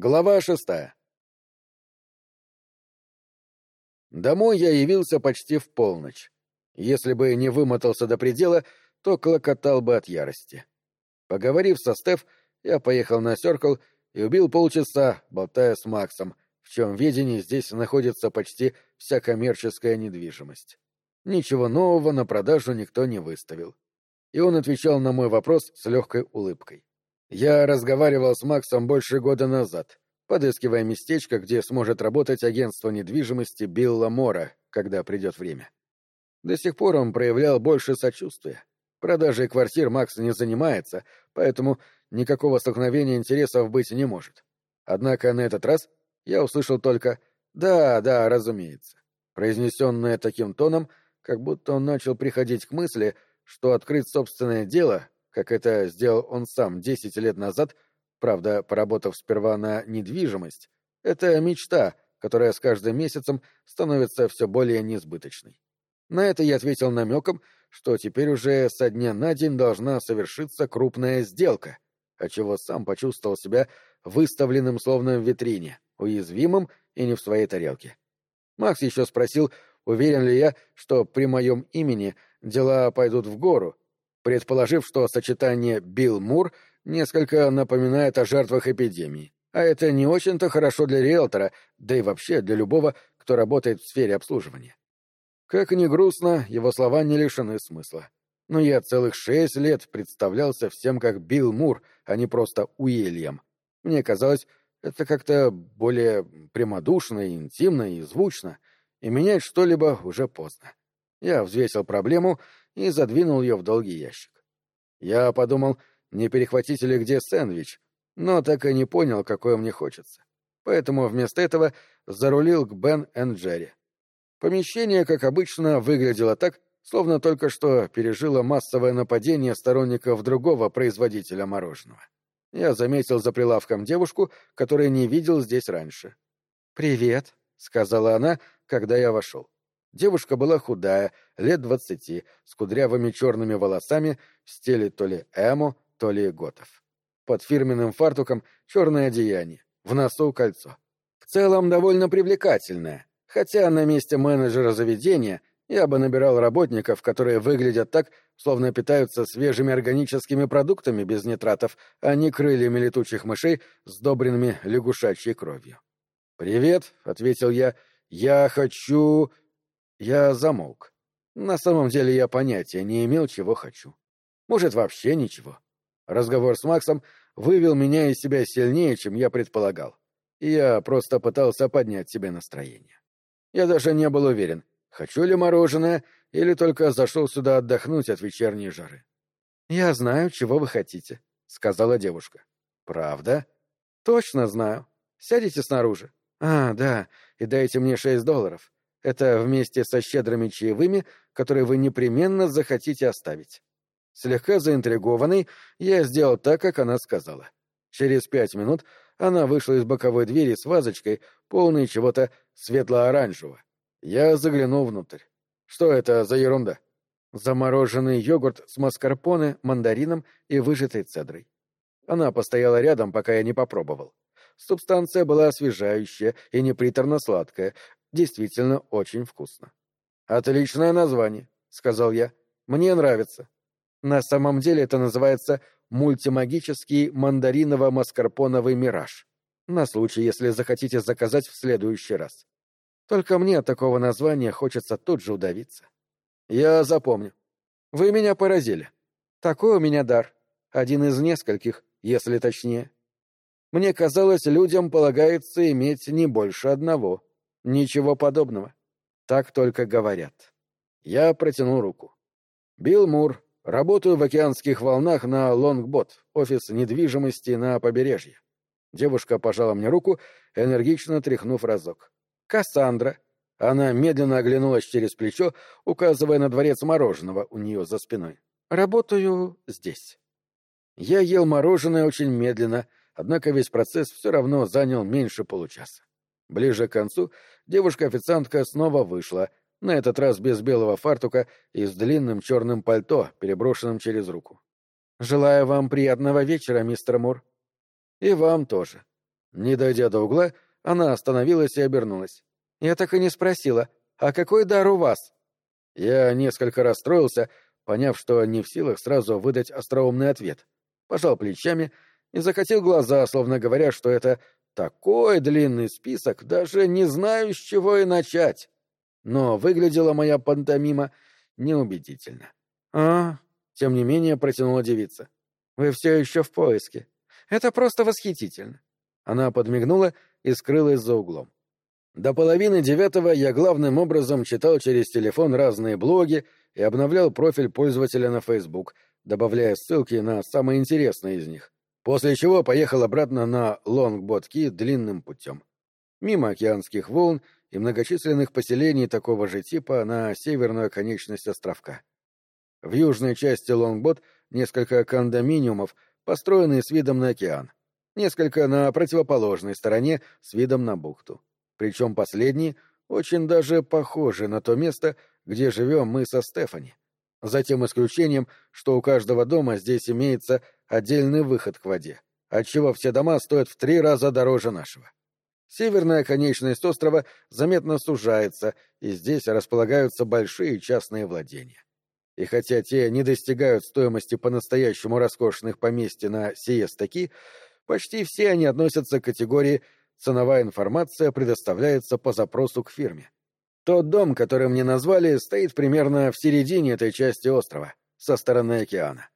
Глава шестая. Домой я явился почти в полночь. Если бы не вымотался до предела, то клокотал бы от ярости. Поговорив со Стеф, я поехал на Сёркл и убил полчаса, болтая с Максом, в чем ведении здесь находится почти вся коммерческая недвижимость. Ничего нового на продажу никто не выставил. И он отвечал на мой вопрос с легкой улыбкой. Я разговаривал с Максом больше года назад, подыскивая местечко, где сможет работать агентство недвижимости Билла Мора, когда придет время. До сих пор он проявлял больше сочувствия. Продажей квартир Макс не занимается, поэтому никакого столкновения интересов быть не может. Однако на этот раз я услышал только «да, да, разумеется», произнесенное таким тоном, как будто он начал приходить к мысли, что открыть собственное дело как это сделал он сам десять лет назад, правда, поработав сперва на недвижимость, это мечта, которая с каждым месяцем становится все более несбыточной. На это я ответил намеком, что теперь уже со дня на день должна совершиться крупная сделка, отчего сам почувствовал себя выставленным словно в витрине, уязвимым и не в своей тарелке. Макс еще спросил, уверен ли я, что при моем имени дела пойдут в гору, предположив, что сочетание «Билл Мур» несколько напоминает о жертвах эпидемии. А это не очень-то хорошо для риэлтора, да и вообще для любого, кто работает в сфере обслуживания. Как ни грустно, его слова не лишены смысла. Но я целых шесть лет представлялся всем как Билл Мур, а не просто Уильям. Мне казалось, это как-то более прямодушно, интимно и звучно, и менять что-либо уже поздно. Я взвесил проблему и задвинул ее в долгий ящик. Я подумал, не перехватить ли где сэндвич, но так и не понял, какой мне хочется. Поэтому вместо этого зарулил к Бен энд Джерри. Помещение, как обычно, выглядело так, словно только что пережило массовое нападение сторонников другого производителя мороженого. Я заметил за прилавком девушку, которую не видел здесь раньше. «Привет», — сказала она, когда я вошел. Девушка была худая, лет двадцати, с кудрявыми черными волосами в стиле то ли эмо, то ли готов. Под фирменным фартуком черное одеяние, в носу кольцо. В целом довольно привлекательное, хотя на месте менеджера заведения я бы набирал работников, которые выглядят так, словно питаются свежими органическими продуктами без нитратов, а не крыльями летучих мышей, сдобренными лягушачьей кровью. «Привет», — ответил я, — «я хочу...» Я замолк. На самом деле я понятия не имел, чего хочу. Может, вообще ничего. Разговор с Максом вывел меня из себя сильнее, чем я предполагал. Я просто пытался поднять себе настроение. Я даже не был уверен, хочу ли мороженое или только зашел сюда отдохнуть от вечерней жары. «Я знаю, чего вы хотите», — сказала девушка. «Правда?» «Точно знаю. Сядете снаружи». «А, да, и дайте мне шесть долларов. Это вместе со щедрыми чаевыми, которые вы непременно захотите оставить. Слегка заинтригованный, я сделал так, как она сказала. Через пять минут она вышла из боковой двери с вазочкой, полной чего-то светло-оранжевого. Я заглянул внутрь. Что это за ерунда? Замороженный йогурт с маскарпоне, мандарином и выжатой цедрой. Она постояла рядом, пока я не попробовал. Субстанция была освежающая и неприторно-сладкая, действительно очень вкусно. «Отличное название», — сказал я. «Мне нравится». На самом деле это называется мультимагический мандариново-маскарпоновый мираж. На случай, если захотите заказать в следующий раз. Только мне от такого названия хочется тут же удавиться. Я запомню. Вы меня поразили. Такой у меня дар. Один из нескольких, если точнее. Мне казалось, людям полагается иметь не больше одного. Ничего подобного. Так только говорят. Я протянул руку. Билл Мур. Работаю в океанских волнах на Лонгбот, офис недвижимости на побережье. Девушка пожала мне руку, энергично тряхнув разок. Кассандра. Она медленно оглянулась через плечо, указывая на дворец мороженого у нее за спиной. Работаю здесь. Я ел мороженое очень медленно, однако весь процесс все равно занял меньше получаса. Ближе к концу девушка-официантка снова вышла, на этот раз без белого фартука и с длинным черным пальто, переброшенным через руку. «Желаю вам приятного вечера, мистер Мур». «И вам тоже». Не дойдя до угла, она остановилась и обернулась. «Я так и не спросила, а какой дар у вас?» Я несколько расстроился, поняв, что не в силах сразу выдать остроумный ответ. Пожал плечами и закатил глаза, словно говоря, что это такой длинный список, даже не знаю, с чего и начать. Но выглядела моя пантомима неубедительно. «А, тем не менее протянула девица. Вы все еще в поиске. Это просто восхитительно. Она подмигнула и скрылась за углом. До половины девятого я главным образом читал через телефон разные блоги и обновлял профиль пользователя на Facebook, добавляя ссылки на самые интересные из них. После чего поехал обратно на Лонгбот-Ки длинным путем. Мимо океанских волн и многочисленных поселений такого же типа на северную оконечность островка. В южной части Лонгбот несколько кондоминиумов, построенные с видом на океан. Несколько на противоположной стороне с видом на бухту. Причем последние очень даже похожи на то место, где живем мы со Стефани. За тем исключением, что у каждого дома здесь имеется отдельный выход к воде, отчего все дома стоят в три раза дороже нашего. Северная конечность острова заметно сужается, и здесь располагаются большие частные владения. И хотя те не достигают стоимости по-настоящему роскошных поместьй на Сиестаки, почти все они относятся к категории «ценовая информация предоставляется по запросу к фирме». Тот дом, который мне назвали, стоит примерно в середине этой части острова, со стороны океана.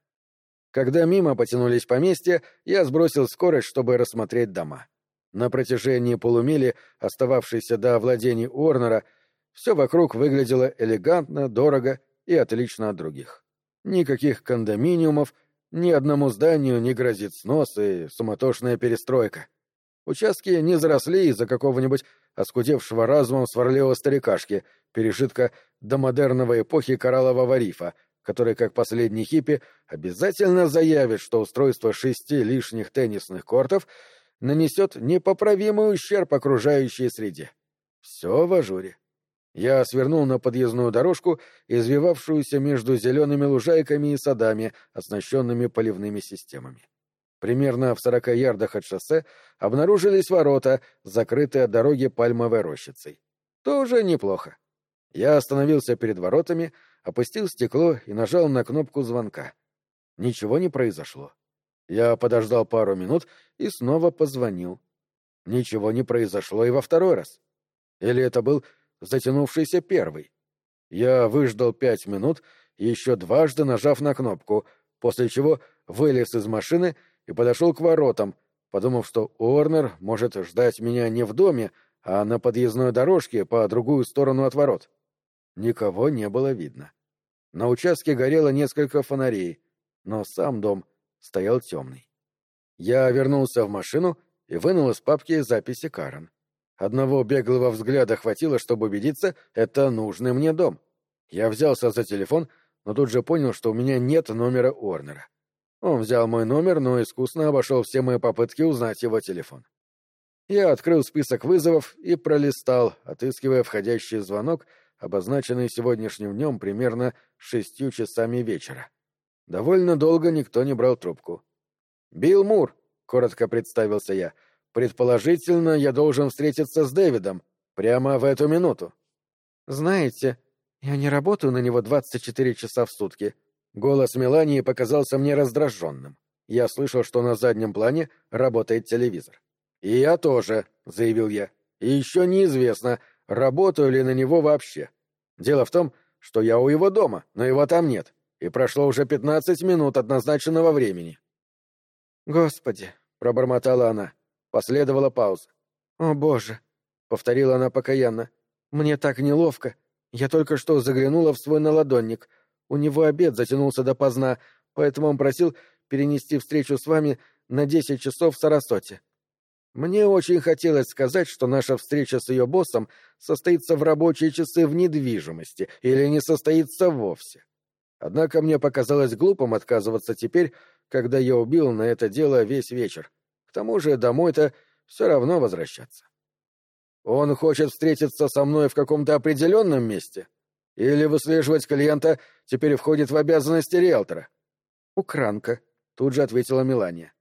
Когда мимо потянулись поместья, я сбросил скорость, чтобы рассмотреть дома. На протяжении полумили, остававшейся до владений Уорнера, все вокруг выглядело элегантно, дорого и отлично от других. Никаких кондоминиумов, ни одному зданию не грозит снос и суматошная перестройка. Участки не заросли из-за какого-нибудь оскудевшего разумом сварливого старикашки, пережитка до модерного эпохи кораллового рифа, который, как последний хиппи, обязательно заявит, что устройство шести лишних теннисных кортов нанесет непоправимый ущерб окружающей среде. Все в ажуре. Я свернул на подъездную дорожку, извивавшуюся между зелеными лужайками и садами, оснащенными поливными системами. Примерно в сорока ярдах от шоссе обнаружились ворота, закрытые от дороги пальмовой рощицей. Тоже неплохо. Я остановился перед воротами, опустил стекло и нажал на кнопку звонка. Ничего не произошло. Я подождал пару минут и снова позвонил. Ничего не произошло и во второй раз. Или это был затянувшийся первый. Я выждал пять минут, еще дважды нажав на кнопку, после чего вылез из машины и подошел к воротам, подумав, что Уорнер может ждать меня не в доме, а на подъездной дорожке по другую сторону от ворот. Никого не было видно. На участке горело несколько фонарей, но сам дом стоял темный. Я вернулся в машину и вынул из папки записи Карен. Одного беглого взгляда хватило, чтобы убедиться, это нужный мне дом. Я взялся за телефон, но тут же понял, что у меня нет номера Орнера. Он взял мой номер, но искусно обошел все мои попытки узнать его телефон. Я открыл список вызовов и пролистал, отыскивая входящий звонок, обозначенный сегодняшним днем примерно шестью часами вечера. Довольно долго никто не брал трубку. «Билл Мур», — коротко представился я, — Предположительно, я должен встретиться с Дэвидом прямо в эту минуту. Знаете, я не работаю на него 24 часа в сутки. Голос Мелании показался мне раздраженным. Я слышал, что на заднем плане работает телевизор. «И я тоже», — заявил я. «И еще неизвестно, работаю ли на него вообще. Дело в том, что я у его дома, но его там нет, и прошло уже пятнадцать минут от назначенного времени». «Господи», — пробормотала она, Последовала пауза. «О, Боже!» — повторила она покаянно. «Мне так неловко. Я только что заглянула в свой наладонник. У него обед затянулся допоздна, поэтому он просил перенести встречу с вами на десять часов в Сарасоте. Мне очень хотелось сказать, что наша встреча с ее боссом состоится в рабочие часы в недвижимости или не состоится вовсе. Однако мне показалось глупым отказываться теперь, когда я убил на это дело весь вечер. К тому же домой-то все равно возвращаться. Он хочет встретиться со мной в каком-то определенном месте? Или выслеживать клиента теперь входит в обязанности риэлтора? Укранка, тут же ответила Мелания.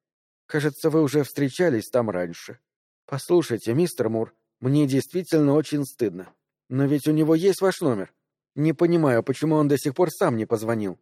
Кажется, вы уже встречались там раньше. «Послушайте, мистер Мур, мне действительно очень стыдно. Но ведь у него есть ваш номер. Не понимаю, почему он до сих пор сам не позвонил».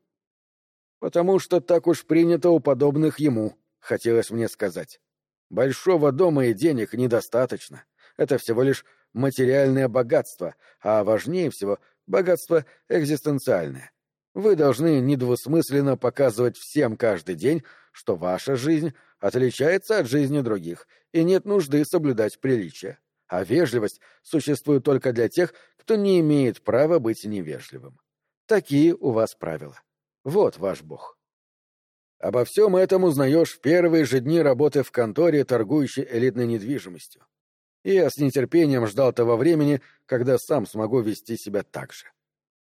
«Потому что так уж принято у подобных ему», — хотелось мне сказать. «Большого дома и денег недостаточно. Это всего лишь материальное богатство, а важнее всего — богатство экзистенциальное. Вы должны недвусмысленно показывать всем каждый день, что ваша жизнь отличается от жизни других, и нет нужды соблюдать приличия. А вежливость существует только для тех, кто не имеет права быть невежливым. Такие у вас правила. Вот ваш бог. Обо всем этом узнаешь в первые же дни работы в конторе, торгующей элитной недвижимостью. И я с нетерпением ждал того времени, когда сам смогу вести себя так же.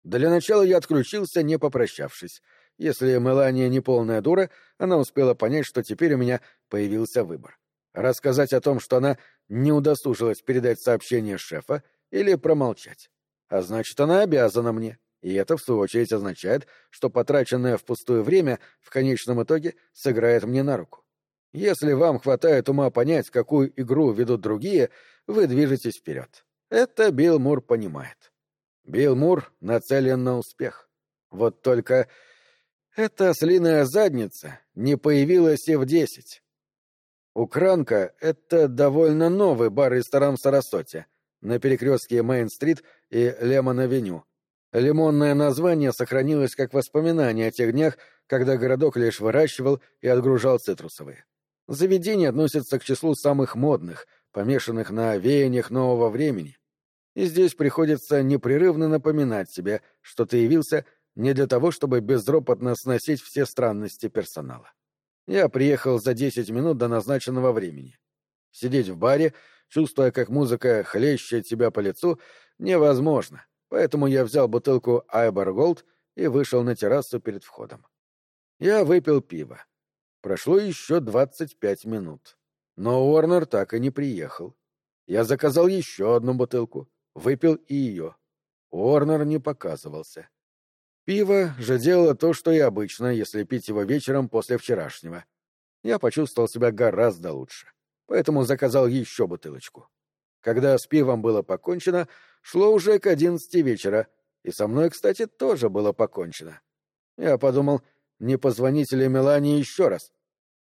Для начала я отключился, не попрощавшись. Если Мелания не полная дура, она успела понять, что теперь у меня появился выбор. Рассказать о том, что она не удосужилась передать сообщение шефа, или промолчать. А значит, она обязана мне. И это, в свою очередь, означает, что потраченное впустую время в конечном итоге сыграет мне на руку. Если вам хватает ума понять, какую игру ведут другие, вы движетесь вперед. Это Билл Мур понимает. Билл Мур нацелен на успех. Вот только эта слиная задница не появилась и в десять. Укранка — это довольно новый бар-ресторан в Сарасоте, на перекрестке Мейн-стрит и Лемон-авеню, Лимонное название сохранилось как воспоминание о тех днях, когда городок лишь выращивал и отгружал цитрусовые. Заведение относится к числу самых модных, помешанных на веяниях нового времени. И здесь приходится непрерывно напоминать себе, что ты явился не для того, чтобы безропотно сносить все странности персонала. Я приехал за десять минут до назначенного времени. Сидеть в баре, чувствуя, как музыка хлещет тебя по лицу, невозможно — поэтому я взял бутылку Айбор Голд и вышел на террасу перед входом. Я выпил пиво. Прошло еще двадцать пять минут. Но Уорнер так и не приехал. Я заказал еще одну бутылку, выпил и ее. Уорнер не показывался. Пиво же делало то, что и обычно, если пить его вечером после вчерашнего. Я почувствовал себя гораздо лучше, поэтому заказал еще бутылочку. Когда с пивом было покончено, шло уже к одиннадцати вечера, и со мной, кстати, тоже было покончено. Я подумал, не позвонить ли Мелании еще раз,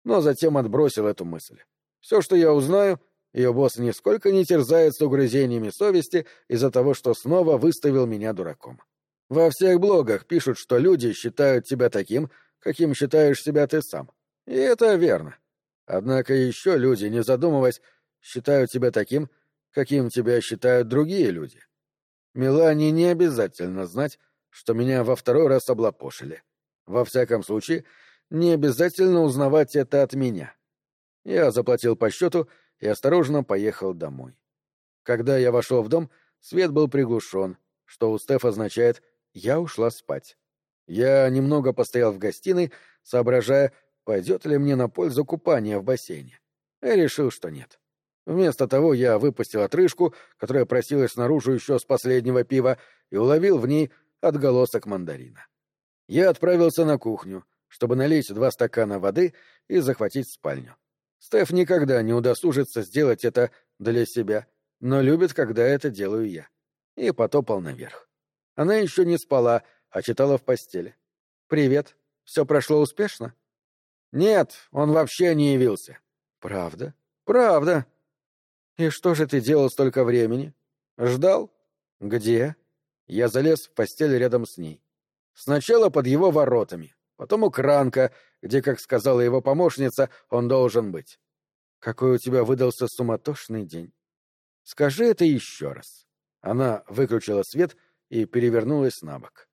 но затем отбросил эту мысль. Все, что я узнаю, ее босс нисколько не терзается угрызениями совести из-за того, что снова выставил меня дураком. Во всех блогах пишут, что люди считают тебя таким, каким считаешь себя ты сам. И это верно. Однако еще люди, не задумываясь, считают тебя таким, каким тебя считают другие люди. Милане не обязательно знать, что меня во второй раз облапошили. Во всяком случае, не обязательно узнавать это от меня. Я заплатил по счету и осторожно поехал домой. Когда я вошел в дом, свет был приглушен, что у Стеф означает «я ушла спать». Я немного постоял в гостиной, соображая, пойдет ли мне на пользу купание в бассейне. И решил, что нет. Вместо того я выпустил отрыжку, которая просилась наружу еще с последнего пива, и уловил в ней отголосок мандарина. Я отправился на кухню, чтобы налить два стакана воды и захватить спальню. Стеф никогда не удосужится сделать это для себя, но любит, когда это делаю я. И потопал наверх. Она еще не спала, а читала в постели. «Привет. Все прошло успешно?» «Нет, он вообще не явился». «Правда?» «Правда. «И что же ты делал столько времени?» «Ждал?» «Где?» Я залез в постель рядом с ней. Сначала под его воротами, потом у кранка, где, как сказала его помощница, он должен быть. «Какой у тебя выдался суматошный день!» «Скажи это еще раз». Она выключила свет и перевернулась на бок.